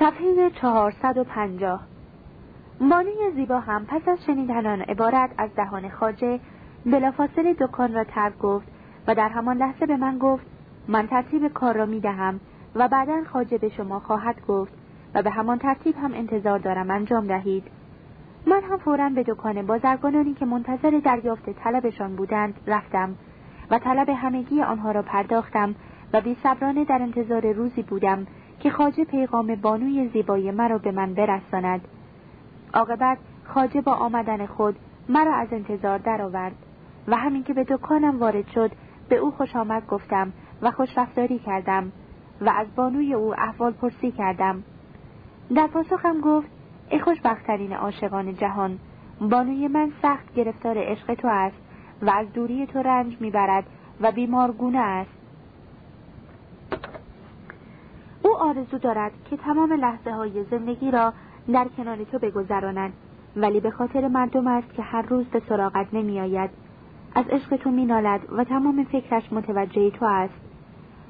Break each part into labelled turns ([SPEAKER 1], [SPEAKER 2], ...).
[SPEAKER 1] صفحه 450 بانوی زیبا هم پس از شنیدن آن عبارت از دهان خاجه بلافاصله دکان را ترک گفت و در همان لحظه به من گفت من ترتیب کار را می دهم و بعدا خاجه به شما خواهد گفت و به همان ترتیب هم انتظار دارم انجام دهید. من هم فورا به دکان بازرگانانی که منتظر دریافت طلبشان بودند رفتم و طلب همگی آنها را پرداختم و بی در انتظار روزی بودم که خاجه پیغام بانوی زیبای مرا به من برساند. عاقبت خاجه با آمدن خود مرا از انتظار درآورد و همین که به دکانم وارد شد به او خوش آمد گفتم و خوش رفتاری کردم و از بانوی او احوال پرسی کردم. در پاسخم گفت ای خوشبختترین عاشقان جهان بانوی من سخت گرفتار عشق تو است و از دوری تو رنج می‌برد و بیمارگونه است. آرزو دارد که تمام لحظه های زندگی را در کنار تو بگذراند ولی به خاطر مردم است که هر روز به سراغت نمیآید. از عشق تو مینالد و تمام فکرش متوجه تو است.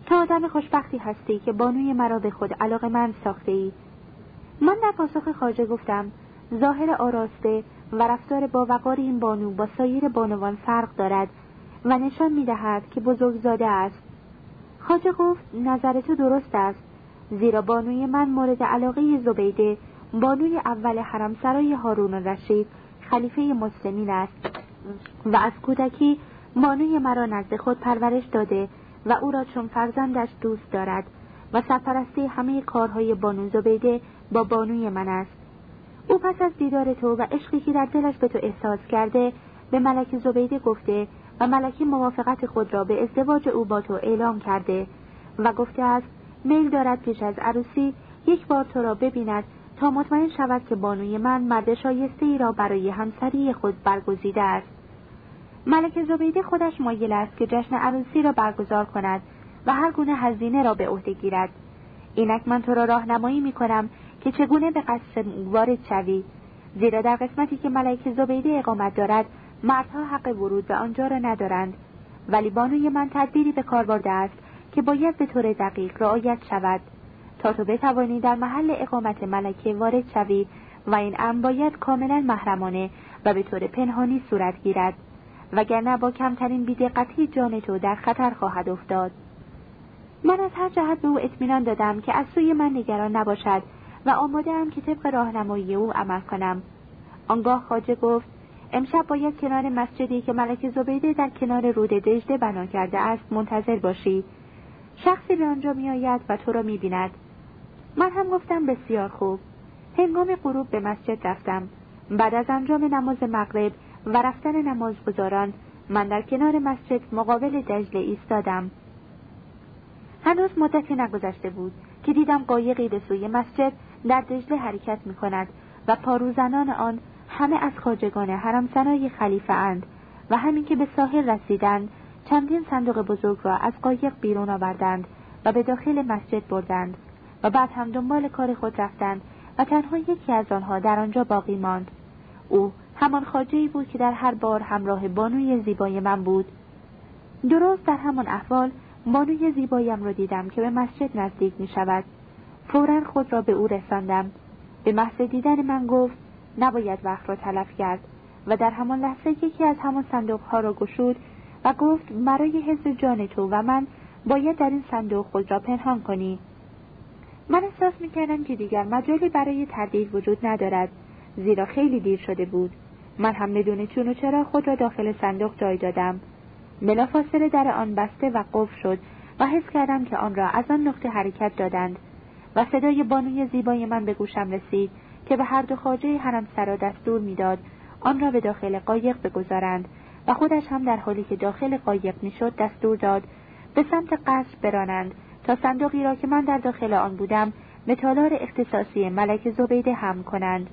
[SPEAKER 1] تا آدم خوشبختی هستی که بانوی مرا به خود علاقه من ساخته ای من در پاسخ خاجه گفتم ظاهر آراسته و رفتار با وقار این بانو با سایر بانوان فرق دارد و نشان می‌دهد که بزرگزاده است. خاجه گفت نظر تو درست است. زیرا بانوی من مورد علاقه زبیده بانوی اول حرمسرای هارون رشید خلیفه مسلمین است. و از کودکی بانوی مرا نزد خود پرورش داده و او را چون فرزندش دوست دارد و سرپرستی همه کارهای بانو زبیده با بانوی من است. او پس از دیدار تو و عشقی که در دلش به تو احساس کرده به ملک زبیده گفته و ملکی موافقت خود را به ازدواج او با تو اعلام کرده و گفته است میل دارد پیش از عروسی یک بار تو را ببیند تا مطمئن شود که بانوی من مرد شایسته ای را برای همسری خود برگزیده است. ملک زبیده خودش مایل است که جشن عروسی را برگزار کند و هر گونه هزینه را به عهده گیرد. اینک من تو را راهنمایی می کنم که چگونه به قصد وارد شوی. زیرا در قسمتی که ملک زبیده اقامت دارد مردها حق ورود به آنجا را ندارند. ولی بانوی من تدبیری به کار برده است که باید به طور دقیق رعایت شود. تا تو بتوانی در محل اقامت ملکه وارد شوی و این امر باید کاملا محرمانه و به طور پنهانی صورت گیرد وگرنه با کمترین بیدقتی جان تو در خطر خواهد افتاد. من از هر جهت به او اطمینان دادم که از سوی من نگران نباشد و آماده هم که طبق راهنمایی او عمل کنم. آنگاه خاجه گفت امشب باید کنار مسجدی که ملک زبیده در کنار رود دجده بنا کرده است منتظر باشی. شخصی به آنجا میآید و تو را می‌بیند. من هم گفتم بسیار خوب. هنگام غروب به مسجد رفتم. بعد از انجام نماز مغرب و رفتن نماز گذاران من در کنار مسجد مقابل دجله ایستادم. هنوز مدتی نگذشته بود که دیدم قایقی به سوی مسجد در دجله حرکت می کند و پاروزنان آن همه از خاجگان حرمسرای خلیفه اند و همین که به ساحل رسیدند چندین صندوق بزرگ را از قایق بیرون آوردند و به داخل مسجد بردند و بعد هم دنبال کار خود رفتند و تنها یکی از آنها در آنجا باقی ماند. او همان خاجه بود که در هر بار همراه بانوی زیبای من بود. درست در همان احوال بانوی زیبایم را دیدم که به مسجد نزدیک می شود فورا خود را به او رساندم. به محض دیدن من گفت نباید وقت را تلف کرد و در همان لحظه یکی از همان صندوق ها را گشود و گفت برای حفظ جان تو و من باید در این صندوق خود را پنهان کنی. من احساس می کردم که دیگر مجالی برای تردید وجود ندارد زیرا خیلی دیر شده بود. من هم بدون چون و چرا خود را داخل صندوق جای دادم. بلافاصله در آن بسته و قفل شد و حس کردم که آن را از آن نقطه حرکت دادند و صدای بانوی زیبای من به گوشم رسید که به هر دو خاجه حرم سرا دستور می‌داد آن را به داخل قایق بگذارند و خودش هم در حالی که داخل قایق می‌شد دستور داد به سمت قصر برانند تا صندوقی را که من در داخل آن بودم به تالار اختصاصی ملک زبیده هم کنند.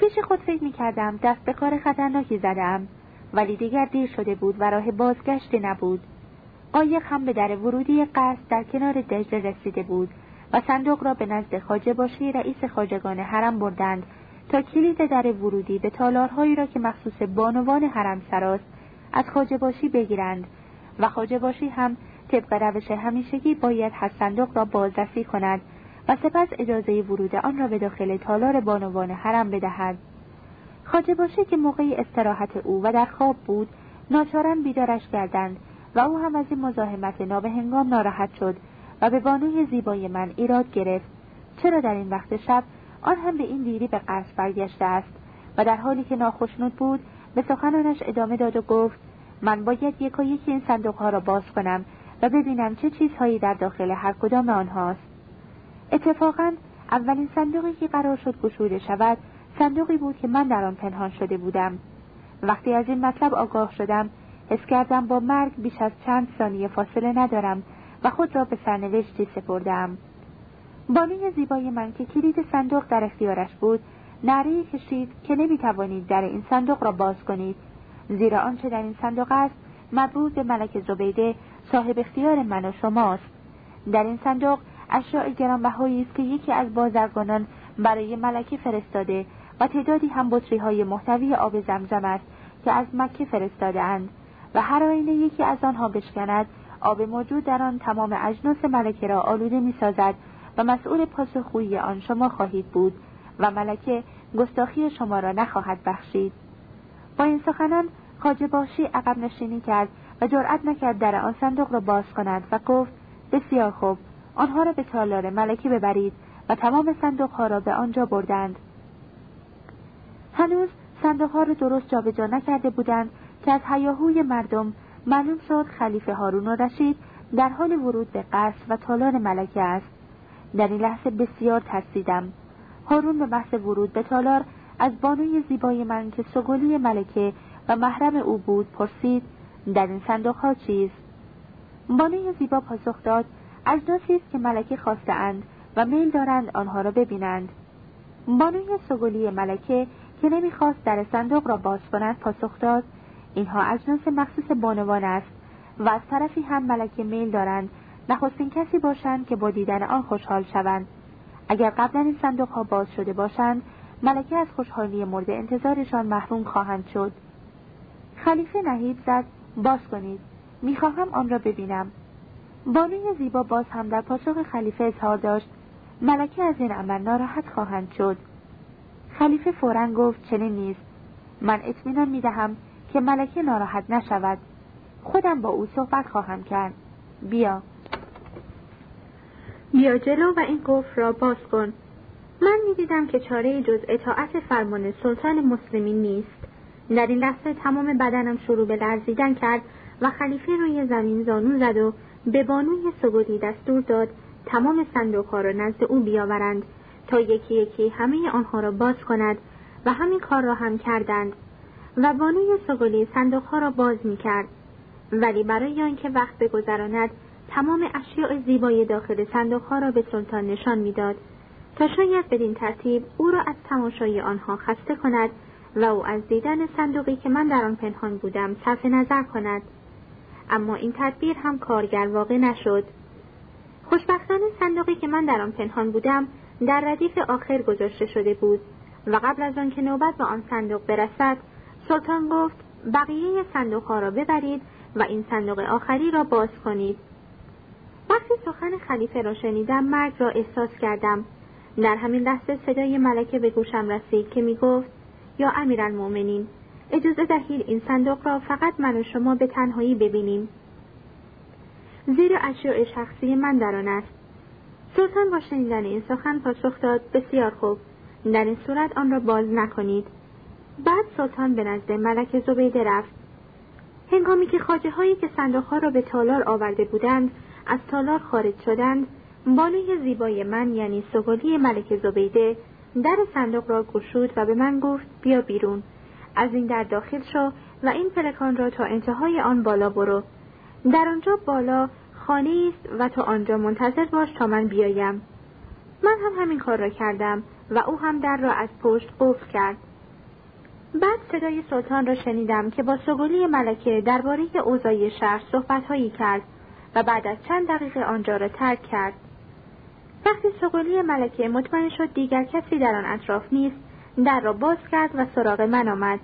[SPEAKER 1] پیش خود فکر می کردم دست به کار خطرناکی زدم ولی دیگر دیر شده بود و راه بازگشت نبود. قایق هم به در ورودی قصد در کنار دجله رسیده بود و صندوق را به نزد خاجه باشی رئیس خاجگان حرم بردند تا کلید در ورودی به تالارهایی را که مخصوص بانوان حرم سراست از خاجه باشی بگیرند و خاجه باشی هم طبق روش همیشگی باید هر صندوق را بازرسی کند و سپس اجازه ورود آن را به داخل تالار بانوان حرم بدهد. خاجه باشه که موقعی استراحت او و در خواب بود ناچارن بیدارش کردند و او هم از این مزاحمت نابهنگام ناراحت شد و به بانوی زیبای من ایراد گرفت. چرا در این وقت شب آن هم به این دیری به قصد برگشته است و در حالی که ناخشنود بود به سخنانش ادامه داد و گفت من باید یک و یکی این صندوقها را باز کنم و ببینم چه چیزهایی در داخل هر کدام آنهاست. اتفاقا اولین صندوقی که قرار شد گشوده شود صندوقی بود که من در آن پنهان شده بودم. وقتی از این مطلب آگاه شدم حس کردم با مرگ بیش از چند ثانیه فاصله ندارم و خود را به سرنوشتی سپردم. بانوی زیبای من که کلید صندوق در اختیارش بود نعره کشید که نمی‌توانید در این صندوق را باز کنید. زیرا آنچه در این صندوق است مربوط به ملک زبیده صاحب اختیار من و شماست. در این صندوق اشیاء گرانبهایی است که یکی از بازرگانان برای ملکه فرستاده و تعدادی هم بطری های محتوی آب زمزم است که از مکه فرستاده اند و هر آینه یکی از آنها بشکند آب موجود در آن تمام اجناس ملکه را آلوده می سازد و مسئول پاسخگویی آن شما خواهید بود و ملکه گستاخی شما را نخواهد بخشید. با این سخنان خاجه باشی عقب نشینی کرد و جرأت نکرد در آن صندوق را باز کند و گفت بسیار خوب آنها را به تالار ملکی ببرید و تمام صندوقها را به آنجا بردند. هنوز صندوقها را درست جابجا نکرده بودند که از هیاهوی مردم معلوم شد خلیفه هارون و رشید در حال ورود به قصر و تالار ملکه است در این لحظه بسیار ترسیدم. هارون به بحث ورود به تالار از بانوی زیبای من که سگولی ملکه و محرم او بود پرسید در این صندوق ها چیست بانوی زیبا پاسخ داد اجناسی است که ملکه خواستهاند و میل دارند آنها را ببینند. بانوی سگولی ملکه که نمی‌خواست در صندوق را باز کند پاسخ داد اینها اجناس مخصوص بانوان است و از طرفی هم ملکه میل دارند نخستین کسی باشند که با دیدن آن خوشحال شوند. اگر قبلا این صندوق ها باز شده باشند ملکه از خوشحالی مورد انتظارشان محروم خواهند شد. خلیفه نهیب زد باز کنید می‌خواهم آن را ببینم. بانوی زیبا باز هم در پاسخ خلیفه اظهار داشت ملکه از این عمل ناراحت خواهند شد. خلیفه فورا گفت چنین نیست. من اطمینان می‌دهم که ملکه ناراحت نشود. خودم با او صحبت خواهم کرد. بیا. بیا جلو و این قفل را باز کن. من می‌دیدم که چاره جز اطاعت فرمان سلطان مسلمین نیست. در این لحظه تمام بدنم شروع به لرزیدن کرد و خلیفه روی زمین زانو زد و به بانوی سگودی دستور داد تمام صندوقها را نزد او بیاورند تا یکی یکی همه آنها را باز کند و همین کار را هم کردند و بانوی سگولی صندوقها را باز می کرد ولی برای آنکه وقت بگذراند تمام اشیاء زیبای داخل صندوقها را به سلطان نشان می‌داد تا شاید بدین ترتیب او را از تماشای آنها خسته کند و او از دیدن صندوقی که من در آن پنهان بودم صرف نظر کند. اما این تدبیر هم کارگر واقع نشد. خوشبختانه صندوقی که من در آن پنهان بودم در ردیف آخر گذاشته شده بود و قبل از آن که نوبت به آن صندوق برسد سلطان گفت بقیه صندوقها را ببرید و این صندوق آخری را باز کنید. وقتی سخن خلیفه را شنیدم مرگ را احساس کردم. در همین لحظه صدای ملکه به گوشم رسید که می گفت یا امیرالمؤمنین اجازه دهید این صندوق را فقط من و شما به تنهایی ببینیم. زیرا اشیاء شخصی من در آن است. سلطان با شنیدن این سخن پاسخ داد بسیار خوب. در این صورت آن را باز نکنید. بعد سلطان به نزد ملک زبیده رفت. هنگامی که خاجه هایی که صندوق را به تالار آورده بودند از تالار خارج شدند بانوی زیبای من یعنی سگالی ملک زبیده در صندوق را گشود و به من گفت بیا بیرون. از این در داخل شو و این پلکان را تا انتهای آن بالا برو. در آنجا بالا خانه است و تا آنجا منتظر باش تا من بیایم. من هم همین کار را کردم و او هم در را از پشت قفل کرد. بعد صدای سلطان را شنیدم که با سگولی ملکه درباره اوضاع شهر صحبتهایی کرد. و بعد از چند دقیقه آنجا را ترک کرد. وقتی سقولی ملکه مطمئن شد دیگر کسی در آن اطراف نیست در را باز کرد و سراغ من آمد.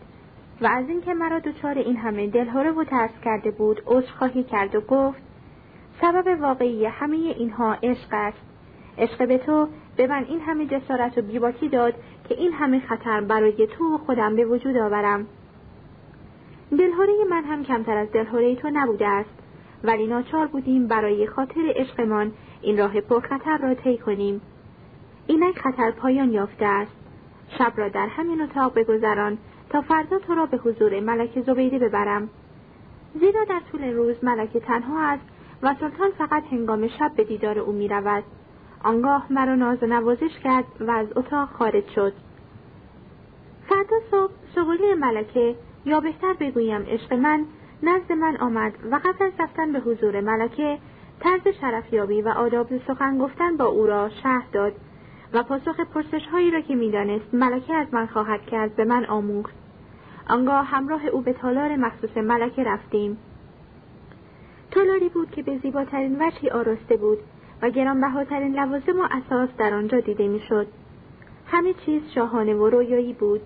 [SPEAKER 1] و از اینکه مرا دچار این همه دلهوره و ترس کرده بود عذرخواهی کرد و گفت سبب واقعی همه اینها عشق است. عشق به تو به من این همه جسارت و بیباکی داد که این همه خطر برای تو و خودم به وجود آورم. دلهوره من هم کمتر از دلهوره تو نبوده است. ولی ناچار بودیم برای خاطر عشقمان این راه پرخطر را طی کنیم اینک خطر پایان یافته است شب را در همین اتاق بگذران تا فردا تو را به حضور ملک زبیده ببرم زیرا در طول روز ملکه تنها است و سلطان فقط هنگام شب به دیدار او می رود. آنگاه مرا ناز و نوازش کرد و از اتاق خارج شد. فردا صبح شغلی ملکه یا بهتر بگویم عشق من نزد من آمد و قبل از رفتن به حضور ملکه طرز شرفیابی و آداب سخن گفتن با او را شهر داد و پاسخ پرسش هایی را که می‌دانست ملکه از من خواهد کرد به من آموخت. آنگاه همراه او به تالار مخصوص ملکه رفتیم. تالاری بود که به زیباترین وجهی آراسته بود و گرانبهاترین لوازم و اساس در آنجا دیده می‌شد. همه چیز شاهانه و رویایی بود.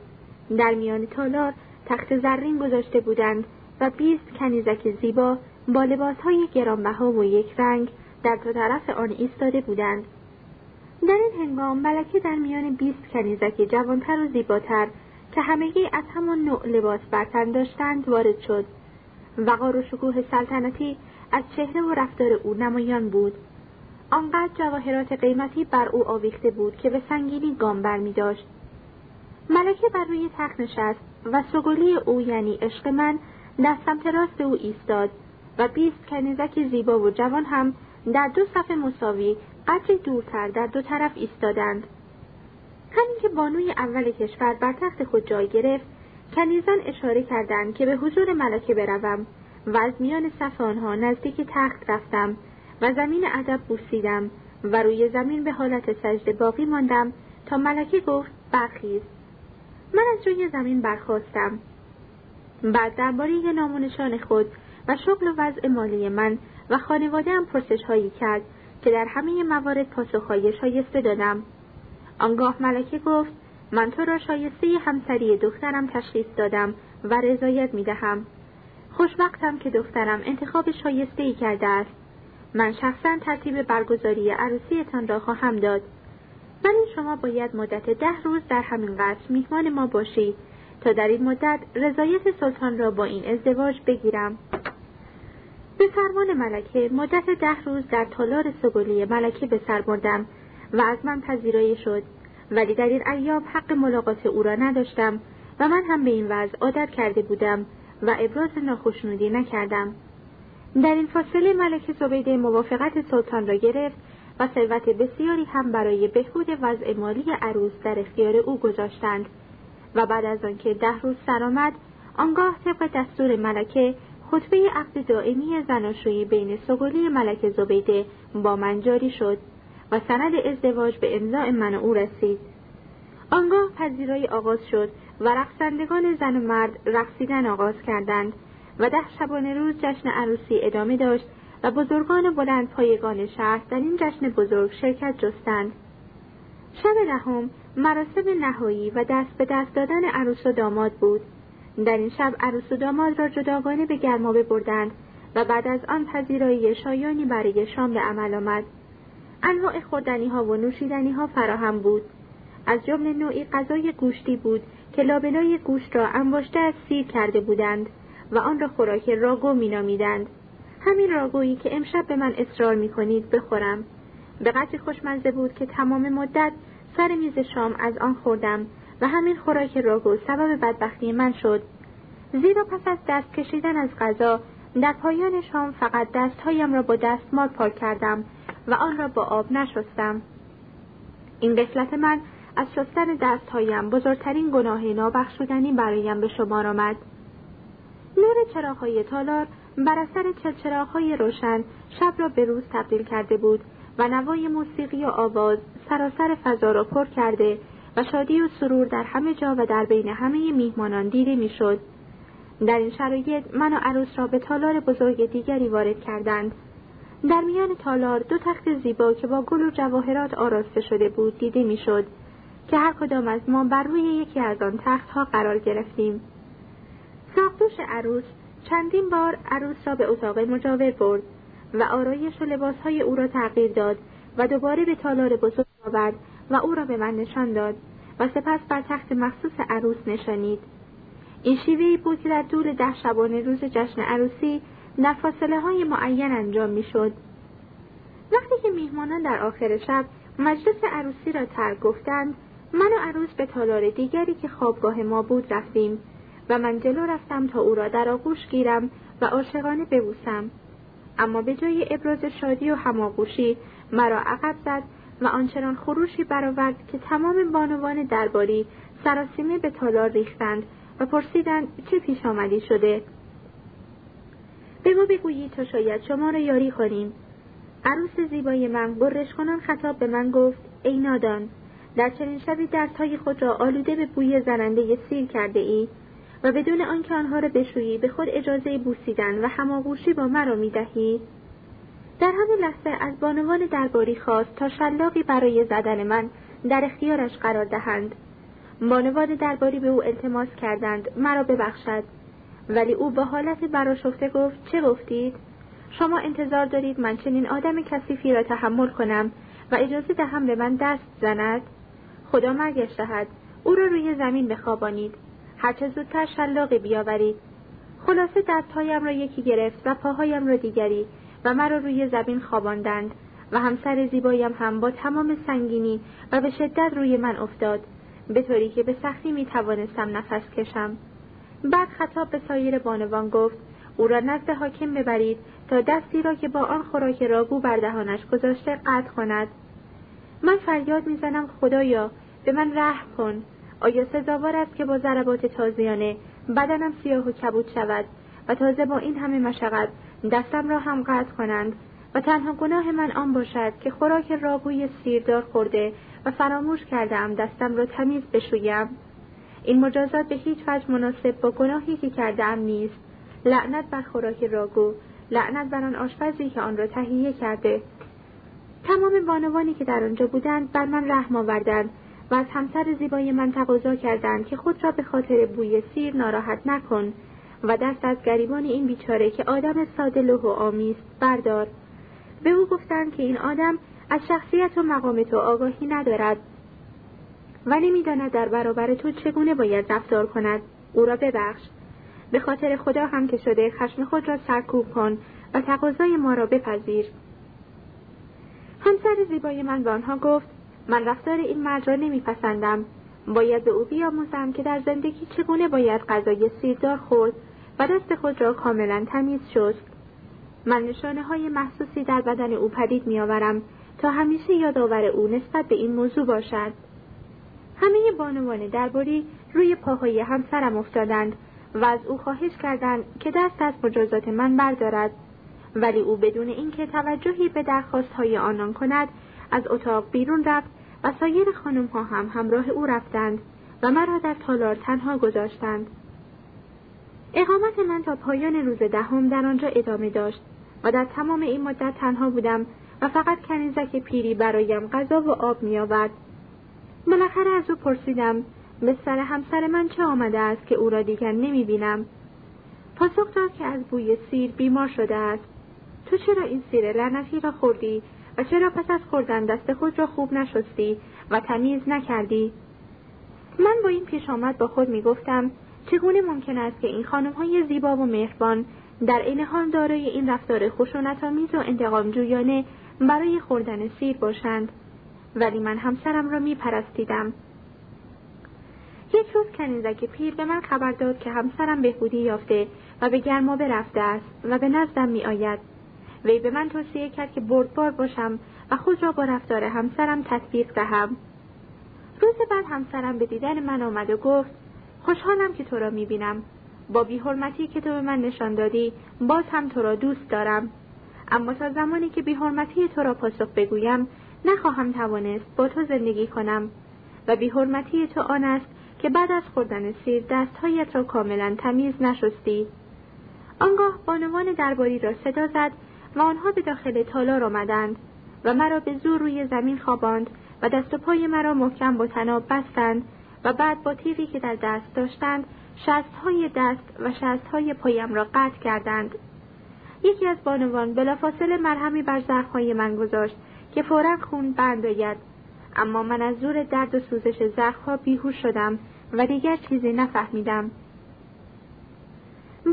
[SPEAKER 1] در میان تالار تخت زرین گذاشته بودند و بیست کنیزک زیبا با لباسهای گرانبها و یک رنگ در دو طرف آن ایستاده بودند در این هنگام ملکه در میان بیست کنیزک جوانتر و زیباتر که همگی از همان نوع لباس برتن داشتند وارد شد وقار و شکوه سلطنتی از چهره و رفتار او نمایان بود آنقدر جواهرات قیمتی بر او آویخته بود که به سنگینی گام برمی داشت. ملکه بر روی تخت نشست و سگولی او یعنی عشق من در سمت راست او ایستاد و بیست کنیزک زیبا و جوان هم در دو صف مساوی قدری دورتر در دو طرف ایستادند. همین که بانوی اول کشور بر تخت خود جای گرفت کنیزان اشاره کردند که به حضور ملکه بروم و از میان صف آنها نزدیک تخت رفتم و زمین ادب بوسیدم و روی زمین به حالت سجده باقی ماندم تا ملکه گفت برخیز. من از روی زمین برخواستم بعد درباره نامونشان خود و شغل و وضع مالی من و خانواده هم پرسش هایی کرد که در همه موارد پاسخهای شایسته دادم آنگاه ملکه گفت من تو را شایسته همسری دخترم تشخیص دادم و رضایت می دهم. خوشبختم که دخترم انتخاب شایسته ای کرده است. من شخصا ترتیب برگزاری عروسیتان را خواهم داد. ولی شما باید مدت ده روز در همین قصر میهمان ما باشید تا در این مدت رضایت سلطان را با این ازدواج بگیرم. به فرمان ملکه مدت ده روز در تالار سگولی ملکه به سر بردم و از من پذیرایی شد. ولی در این ایام حق ملاقات او را نداشتم و من هم به این وضع عادت کرده بودم و ابراز ناخشنودی نکردم. در این فاصله ملکه زبیده موافقت سلطان را گرفت و ثروت بسیاری هم برای بهبود وضع مالی عروس در اختیار او گذاشتند. و بعد از آنکه ده روز سرآمد آنگاه طبق دستور ملکه خطبه عقد دائمی زناشویی بین سگولی ملک زبیده با من جاری شد و سند ازدواج به امضاع من او رسید. آنگاه پذیرای آغاز شد و رقصندگان زن و مرد رقصیدن آغاز کردند و ده شبانه روز جشن عروسی ادامه داشت و بزرگان بلند پایگان شهر در این جشن بزرگ شرکت جستند. شب دهم مراسم نهایی و دست به دست دادن عروس و داماد بود. در این شب عروس و داماد را جداگانه به گرمابه بردند و بعد از آن پذیرایی شایانی برای شام به عمل آمد. انواع خوردنی ها و نوشیدنی ها فراهم بود. از جمله نوعی غذای گوشتی بود که لابلای گوشت را انباشته از سیر کرده بودند و آن را خوراک راگو مینامیدند. همین راگویی که امشب به من اصرار می‌کنید بخورم. به قدری خوشمزه بود که تمام مدت سر میز شام از آن خوردم و همین خوراک راگو سبب بدبختی من شد. زیرا پس از دست کشیدن از غذا در پایان شام فقط دستهایم را با دستمال پاک کردم و آن را با آب نشستم. این قفلت من از شستن دستهایم بزرگترین گناه نابخشودنی برایم به شمار آمد. نور چراغهای تالار بر اثر چراغهای روشن شب را به روز تبدیل کرده بود و نوای موسیقی و آواز سراسر فضا را پر کرده و شادی و سرور در همه جا و در بین همه میهمانان دیده می‌شد. در این شرایط من و عروس را به تالار بزرگ دیگری وارد کردند. در میان تالار دو تخت زیبا که با گل و جواهرات آراسته شده بود دیده می‌شد که هر کدام از ما بر روی یکی از آن تختها قرار گرفتیم. ساقدوش عروس چندین بار عروس را به اتاق مجاور برد و آرایش و لباسهای او را تغییر داد و دوباره به تالار بزرگ آورد و او را به من نشان داد و سپس بر تخت مخصوص عروس نشانید این شیوهی بود که در طول ده شبانه روز جشن عروسی در فاصله های معین انجام می‌شد. وقتی که میهمانان در آخر شب مجلس عروسی را ترک گفتند من و عروس به تالار دیگری که خوابگاه ما بود رفتیم و من جلو رفتم تا او را در آغوش گیرم و عاشقانه ببوسم اما به جای ابراز شادی و هماغوشی مرا عقب زد و آنچنان خروشی برآورد که تمام بانوان درباری سراسیمه به تالار ریختند و پرسیدند چه پیش آمدی شده. به ما بگویی تا شاید شما را یاری کنیم. عروس زیبای من برش کنان خطاب به من گفت ای نادان در چنین شبی دستهای خود را آلوده به بوی زننده سیر کرده ای و بدون آنکه آنها را بشویی به خود اجازه بوسیدن و هماغوشی با مرا می‌دهی. در همین لحظه از بانوان درباری خواست تا شلاقی برای زدن من در اختیارش قرار دهند. بانوان درباری به او التماس کردند مرا ببخشد. ولی او با حالت براشفته گفت چه گفتید؟ شما انتظار دارید من چنین آدم کثیفی را تحمل کنم و اجازه دهم به من دست زند؟ خدا مرگش دهد. او را روی زمین بخوابانید. هرچه زودتر شلاقی بیاورید. خلاصه دستهایم را یکی گرفت و پاهایم را دیگری. و مرا روی زمین خواباندند و همسر زیبایم هم با تمام سنگینی و به شدت روی من افتاد به طوری که به سختی می توانستم نفس کشم. بعد خطاب به سایر بانوان گفت او را نزد حاکم ببرید تا دستی را که با آن خوراک راگو بر دهانش گذاشته قطع کند. من فریاد می‌زنم خدایا به من رحم کن. آیا سزاوار است که با ضربات تازیانه بدنم سیاه و کبود شود و تازه با این همه مشقت دستم را هم قطع کنند و تنها گناه من آن باشد که خوراک راگوی سیردار خورده و فراموش کردم دستم را تمیز بشویم. این مجازات به هیچ وجه مناسب با گناهی که کردم نیست. لعنت بر خوراک راگو لعنت بر آن آشپزی که آن را تهیه کرده. تمام بانوانی که در آنجا بودند بر من رحم آوردند و از همسر زیبای من تقاضا کردند که خود را به خاطر بوی سیر ناراحت نکن. و دست از گریبان این بیچاره که آدم ساده لوح و آمیست بردار. به او گفتند که این آدم از شخصیت و مقام تو آگاهی ندارد و نمی‌داند در برابر تو چگونه باید رفتار کند. او را ببخش. به خاطر خدا هم که شده خشم خود را سرکوب کن و تقاضای ما را بپذیر. همسر زیبای من به آنها گفت من رفتار این مرد را نمیپسندم. باید به او بیاموزم که در زندگی چگونه باید غذای سیردار خورد و دست خود را کاملا تمیز شست. من نشانه های محسوسی در بدن او پدید میآورم تا همیشه یادآور او نسبت به این موضوع باشد. همه بانوان درباری روی پاهای همسرم افتادند و از او خواهش کردند که دست از مجازات من بردارد. ولی او بدون اینکه توجهی به های آنان کند از اتاق بیرون رفت و سایر خانم ها هم همراه او رفتند و مرا در تالار تنها گذاشتند. اقامت من تا پایان روز دهم در آنجا ادامه داشت و در تمام این مدت تنها بودم و فقط کنیزک پیری برایم غذا و آب میآورد. بالاخره از او پرسیدم به سر همسر من چه آمده است که او را دیگر نمی بینم پاسخ داد که از بوی سیر بیمار شده است. تو چرا این سیر لعنتی را خوردی؟ و چرا پس از خوردن دست خود را خوب نشستی و تمیز نکردی؟ من با این پیش آمد با خود می گفتم چگونه ممکن است که این خانم های زیبا و مهربان در این حال دارای این رفتار خشونتآمیز و انتقام جویانه برای خوردن سیر باشند. ولی من همسرم را می پرستیدم یک روز کنیزک پیر به من خبر داد که همسرم بهبودی یافته و به گرما رفته است و به نزدم می آید. وی به من توصیه کرد که بردبار باشم و خود را با رفتار همسرم تطبیق دهم. روز بعد همسرم به دیدن من آمد و گفت خوشحالم که تو را می بینم. با بیحرمتی که تو به من نشان دادی باز هم تو را دوست دارم. اما تا زمانی که بیحرمتی تو را پاسخ بگویم نخواهم توانست با تو زندگی کنم و بیحرمتی تو آن است که بعد از خوردن سیر دستهایت را کاملا تمیز نشستی آنگاه بانوان درباری را صدا زد و آنها به داخل تالار آمدند و مرا به زور روی زمین خواباند و دست و پای مرا محکم با تناب بستند و بعد با تیغی که در دست داشتند شستهای دست و شستهای پایم را قطع کردند. یکی از بانوان بلافاصله مرهمی بر زخمهای من گذاشت که فورا خون بند آید. اما من از زور درد و سوزش زخمها بیهوش شدم و دیگر چیزی نفهمیدم.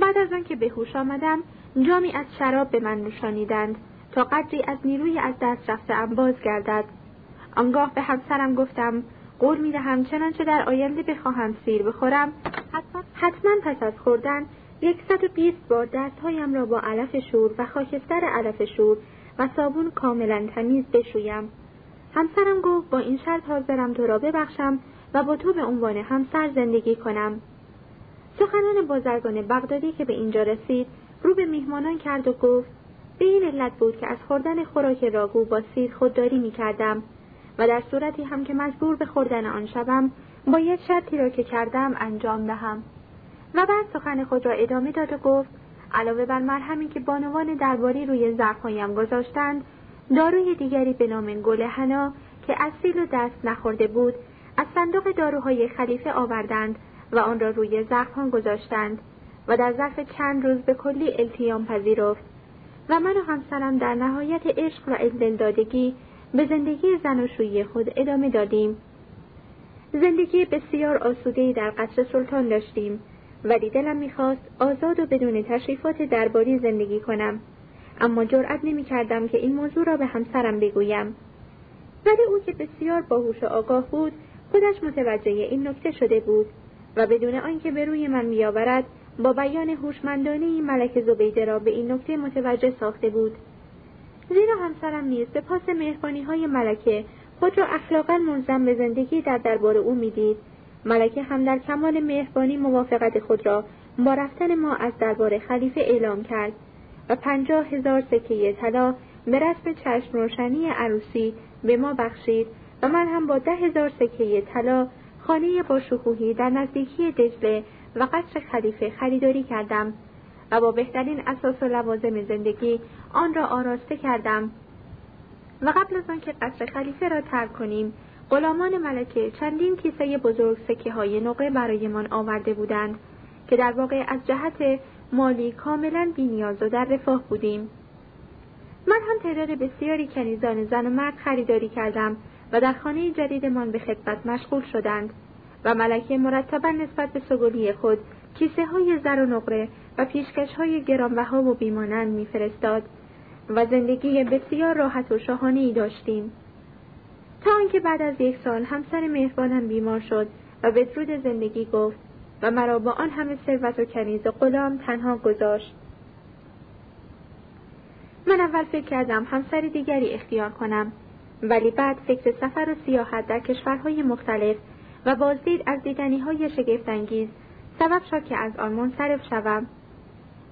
[SPEAKER 1] بعد از آنکه به هوش آمدم جامی از شراب به من نشانیدند تا قدری از نیروی از دست رفته ام باز گردد آنگاه به همسرم گفتم قول می دهم چنانچه در آینده بخواهم سیر بخورم. حتما, حتما پس از خوردن یکصد و بیست بار دستهایم را با علف شور و خاکستر علف شور و صابون کاملا تمیز بشویم. همسرم گفت با این شرط حاضرم تو را ببخشم و با تو به عنوان همسر زندگی کنم. سخنان بازرگان بغدادی که به اینجا رسید رو به میهمانان کرد و گفت به این علت بود که از خوردن خوراک راگو با سیر خودداری می کردم و در صورتی هم که مجبور به خوردن آن شوم باید شرطی را که کردم انجام دهم. و بعد سخن خود را ادامه داد و گفت علاوه بر مرهمی که بانوان درباری روی زخمهایم گذاشتند داروی دیگری به نام گل حنا که اصیل و دست نخورده بود از صندوق داروهای خلیفه آوردند و آن را روی زخمها گذاشتند. و در ظرف چند روز به کلی التیام پذیرفت و من و همسرم در نهایت عشق و دادگی به زندگی زن و شویی خود ادامه دادیم. زندگی بسیار آسودهای در قصر سلطان داشتیم ولی دلم می‌خواست آزاد و بدون تشریفات درباری زندگی کنم. اما جرأت نمی‌کردم که این موضوع را به همسرم بگویم. ولی او که بسیار باهوش و آگاه بود خودش متوجه این نکته شده بود و بدون آنکه به روی من میآورد با بیان هوشمندانه این ملک زبیده را به این نکته متوجه ساخته بود. زیرا همسرم نیز به پاس مهربانی های ملکه خود را اخلاقا ملزم به زندگی در دربار او می‌دید. ملکه هم در کمال مهربانی موافقت خود را با رفتن ما از دربار خلیفه اعلام کرد و پنجاه هزار سکه طلا به رسم چشم روشنی عروسی به ما بخشید و من هم با ده هزار سکه طلا خانه با شکوهی در نزدیکی دجله و قصر خلیفه خریداری کردم و با بهترین اساس و لوازم زندگی آن را آراسته کردم. و قبل از آنکه قصر خلیفه را ترک کنیم غلامان ملکه چندین کیسه بزرگ سکه های نقره برایمان آورده بودند که در واقع از جهت مالی کاملا بینیاز و در رفاه بودیم. من هم تعداد بسیاری کنیزان زن و مرد خریداری کردم و در خانه جدیدمان به خدمت مشغول شدند. و ملکه مرتبا نسبت به سگولی خود کیسه های زر و نقره و پیشکش های گرانبها و بیمانند میفرستاد و زندگی بسیار راحت و شاهانه ای داشتیم. تا آنکه بعد از یک سال همسر مهربانم بیمار شد و به درود زندگی گفت و مرا با آن همه ثروت و کنیز و غلام تنها گذاشت. من اول فکر کردم همسر دیگری اختیار کنم ولی بعد فکر سفر و سیاحت در کشورهای مختلف و بازدید از دیدنی های شگفتانگیز. سبب شد که از آن منصرف شوم.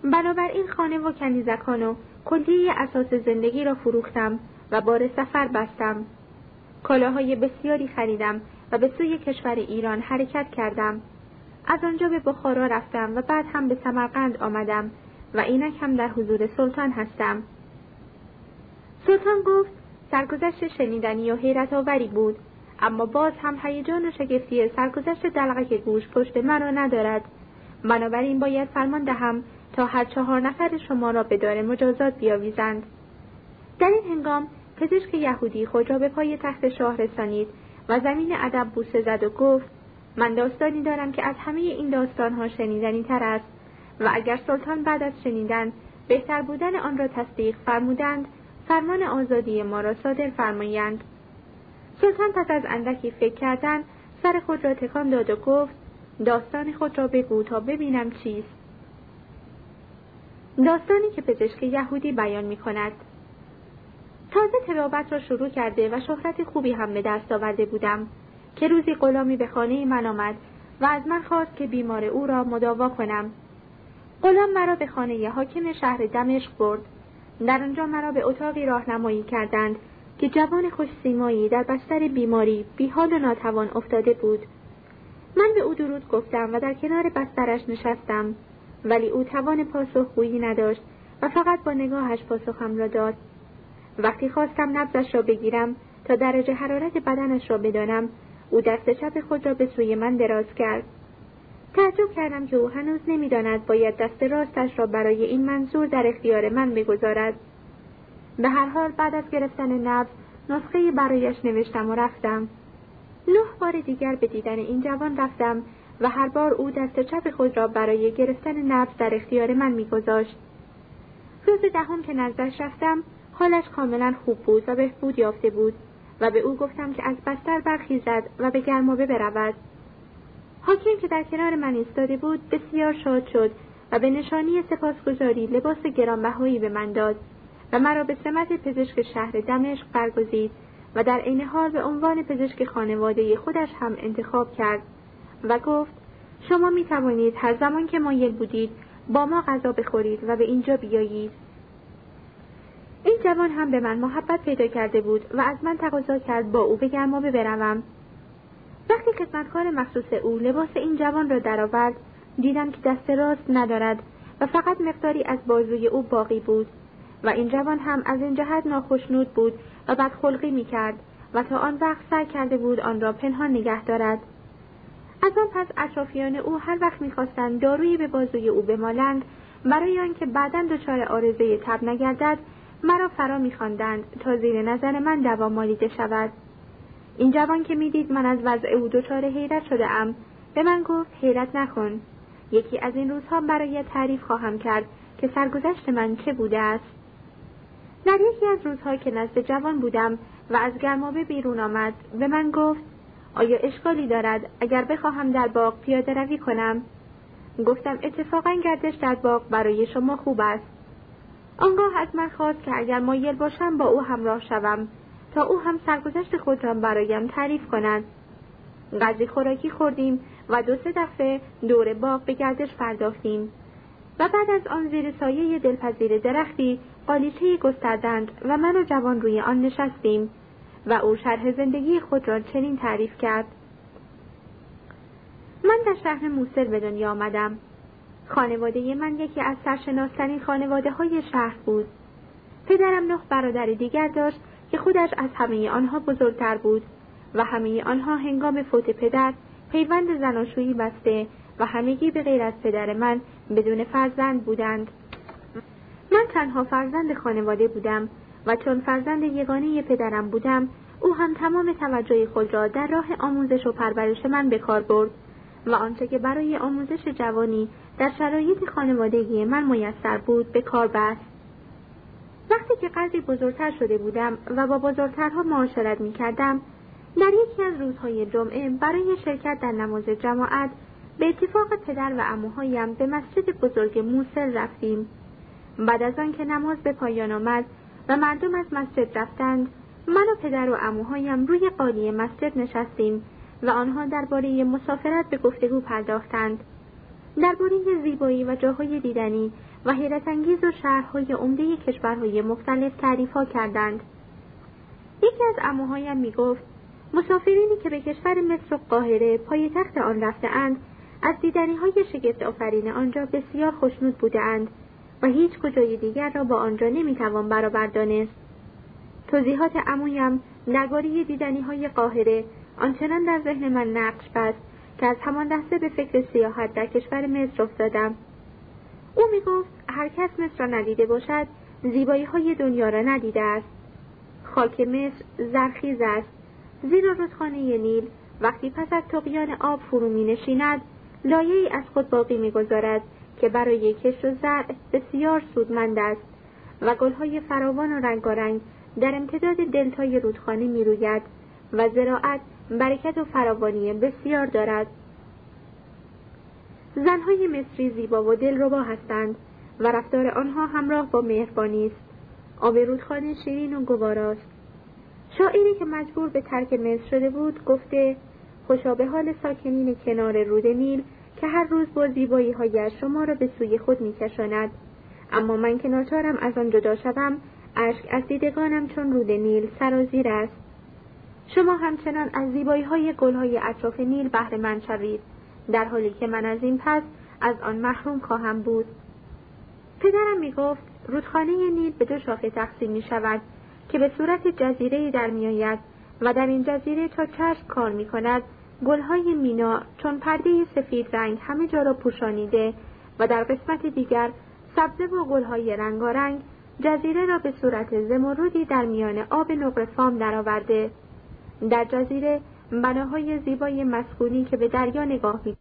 [SPEAKER 1] بنابراین خانه و کنیزکان و کلیه اساس زندگی را فروختم و بار سفر بستم. کالاهای بسیاری خریدم و به سوی کشور ایران حرکت کردم. از آنجا به بخارا رفتم و بعد هم به سمرقند آمدم و اینک هم در حضور سلطان هستم. سلطان گفت سرگذشت شنیدنی و حیرت آوری بود. اما باز هم هیجان و شگفتی سرگذشت دلغک گوش پشت مرا ندارد. بنابراین باید فرمان دهم تا هر چهار نفر شما را به دار مجازات بیاویزند. در این هنگام پزشک یهودی خود را به پای تخت شاه رسانید و زمین ادب بوسه زد و گفت من داستانی دارم که از همه این داستانها شنیدنی تر است و اگر سلطان بعد از شنیدن بهتر بودن آن را تصدیق فرمودند فرمان آزادی ما را صادر فرمایند. سلطان پس از اندکی فکر کردن سر خود را تکان داد و گفت داستان خود را بگو تا ببینم چیست. داستانی که پزشک یهودی بیان می کند. تازه ترابت را شروع کرده و شهرت خوبی هم به دست آورده بودم که روزی غلامی به خانه من آمد و از من خواست که بیمار او را مداوا کنم. غلام مرا به خانه حاکم شهر دمشق برد. در آنجا مرا به اتاقی راهنمایی کردند که جوان خوش سیمایی در بستر بیماری بیحال و ناتوان افتاده بود. من به او درود گفتم و در کنار بسترش نشستم ولی او توان پاسخگویی نداشت و فقط با نگاهش پاسخم را داد. وقتی خواستم نبزش را بگیرم تا درجه حرارت بدنش را بدانم او دست چپ خود را به سوی من دراز کرد. تعجب کردم که او هنوز نمی‌داند باید دست راستش را برای این منظور در اختیار من بگذارد. به هر حال بعد از گرفتن نبض نسخه برایش نوشتم و رفتم. نه بار دیگر به دیدن این جوان رفتم و هر بار او دست چپ خود را برای گرفتن نبض در اختیار من میگذاشت. روز دهم که نزدش رفتم حالش کاملا خوب بود و بهبود یافته بود و به او گفتم که از بستر برخیزد و به گرمابه برود. حاکم که در کنار من ایستاده بود بسیار شاد شد و به نشانی سپاسگزاری لباس گرانبهایی به من داد. و مرا به سمت پزشک شهر دمشق برگزید و در عین حال به عنوان پزشک خانواده خودش هم انتخاب کرد و گفت شما می توانید هر زمان که مایل بودید با ما غذا بخورید و به اینجا بیایید. این جوان هم به من محبت پیدا کرده بود و از من تقاضا کرد با او به گرمابه بروم وقتی خدمتکار مخصوص او لباس این جوان را درآورد دیدم که دست راست ندارد و فقط مقداری از بازوی او باقی بود. و این جوان هم از این جهت ناخشنود بود و بدخلقی می کرد و تا آن وقت سعی کرده بود آن را پنهان نگه دارد. از آن پس اطرافیان او هر وقت می‌خواستند دارویی به بازوی او بمالند برای آنکه بعدا دچار آرزه تب نگردد مرا فرا میخواندند تا زیر نظر من دوا مالیده شود. این جوان که می‌دید من از وضع او دچار حیرت شده ام به من گفت حیرت نکن. یکی از این روزها برای تعریف خواهم کرد که سرگذشت من چه بوده است. در یکی از روزها که نزد جوان بودم و از گرمابه بیرون آمد به من گفت آیا اشکالی دارد اگر بخواهم در باغ پیاده روی کنم؟ گفتم اتفاقا گردش در باغ برای شما خوب است. آنگاه از من خواست که اگر مایل باشم با او همراه شوم تا او هم سرگذشت خود را برایم تعریف کند. غذی خوراکی خوردیم و دو سه دفعه دور باغ به گردش پرداختیم و بعد از آن زیر سایه دلپذیر درختی قالیچه گستردند و من و جوان روی آن نشستیم و او شرح زندگی خود را چنین تعریف کرد. من در شهر موسل به دنیا آمدم. خانواده من یکی از سرشناستنین خانواده های شهر بود. پدرم نه برادر دیگر داشت که خودش از همه آنها بزرگتر بود و همه آنها هنگام فوت پدر پیوند زناشویی بسته و همگی به غیر از پدر من بدون فرزند بودند. من تنها فرزند خانواده بودم و چون فرزند یگانه پدرم بودم او هم تمام توجه خود را در راه آموزش و پرورش من به کار برد و آنچه که برای آموزش جوانی در شرایط خانوادگی من میسر بود به کار بست. وقتی که قدری بزرگتر شده بودم و با بزرگترها معاشرت می کردم در یکی از روزهای جمعه برای شرکت در نماز جماعت به اتفاق پدر و اموهایم به مسجد بزرگ موسل رفتیم. بعد از آنکه نماز به پایان آمد و مردم از مسجد رفتند من و پدر و اموهایم روی قالی مسجد نشستیم و آنها درباره مسافرت به گفتگو پرداختند. درباره زیبایی و جاهای دیدنی و حیرت انگیز و شهرهای عمده کشورهای مختلف تعریفها کردند. یکی از اموهایم می‌گفت مسافرینی که به کشور مصر و قاهره پای تخت آن رفتهاند از دیدنی های شگفت آفرین آنجا بسیار خوشنود بودهاند. و هیچ کجای دیگر را با آنجا نمی‌توان برابر دانست. توضیحات امویم درباره دیدنی های قاهره آنچنان در ذهن من نقش بست که از همان لحظه به فکر سیاحت در کشور مصر افتادم. او می‌گفت هر کس مصر را ندیده باشد زیبایی های دنیا را ندیده است. خاک مصر زرخیز است. زیرا رودخانه نیل وقتی پس از تقیان آب فرو می نشیند لایه ای از خود باقی می‌گذارد. که برای کشت و زرع بسیار سودمند است و گلهای فراوان و رنگارنگ در امتداد دلتای رودخانه می‌روید و زراعت برکت و فراوانی بسیار دارد. زنهای مصری زیبا و دلربا هستند و رفتار آنها همراه با مهربانی است. آب رودخانه شیرین و گواراست شاعری که مجبور به ترک مصر شده بود گفته خوشا به حال ساکنین کنار رود نیل که هر روز با زیبایی هایش شما را به سوی خود میکشاند. اما من که ناچارم از آن جدا شوم اشک از دیدگانم چون رود نیل سرازیر است. شما همچنان از زیبایی های گل های اطراف نیل بهره من شوید در حالی که من از این پس از آن محروم خواهم بود. پدرم می گفت رودخانه نیل به دو شاخه تقسیم می شود که به صورت جزیره در می آید و در این جزیره تا چشم کار می کند گلهای مینا چون پرده سفید رنگ همه جا را پوشانیده و در قسمت دیگر سبزه و گلهای رنگارنگ جزیره را به صورت زمرودی در میان آب نقره فام درآورده. در جزیره بناهای زیبای مسکونی که به دریا نگاه می